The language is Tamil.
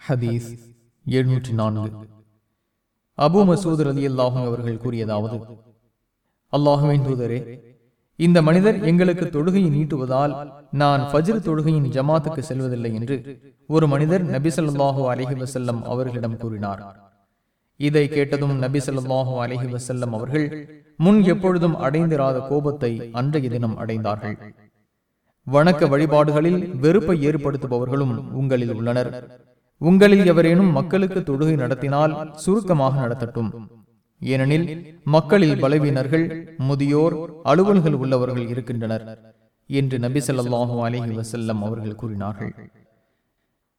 ஹதீஸ் எழுநூற்றி நான்கு அபு மசூத் அலி அல்லாஹும் அவர்கள் கூறியதாவது அல்லாஹுவின் தூதரே இந்த மனிதர் எங்களுக்கு தொழுகையை நீட்டுவதால் நான் ஃபஜ்ர் தொழுகையின் ஜமாத்துக்கு செல்வதில்லை என்று ஒரு மனிதர் நபி அலஹி வசல்லம் அவர்களிடம் கூறினார். இதை கேட்டதும் நபி ஸல்லல்லாஹு அலைஹி வஸல்லம் அவர்கள் முன் எப்பொழுதும் அடைந்திராத கோபத்தை அன்றைய தினம் அடைந்தார்கள். வணக்க வழிபாடுகளில் வெறுப்பை ஏற்படுத்துபவர்களும் உங்களில் உள்ளனர். உங்களில் எவரேனும் மக்களுக்கு தொழுகை நடத்தினால் சுருக்கமாக நடத்தட்டும். ஏனெனில் மக்களில் பலவீனர்கள் முதியோர் அலுவல்கள் உள்ளவர்கள் இருக்கின்றனர் என்று நபி சொல்லாஹு அலைஹி வசல்லம் அவர்கள் கூறினார்கள்.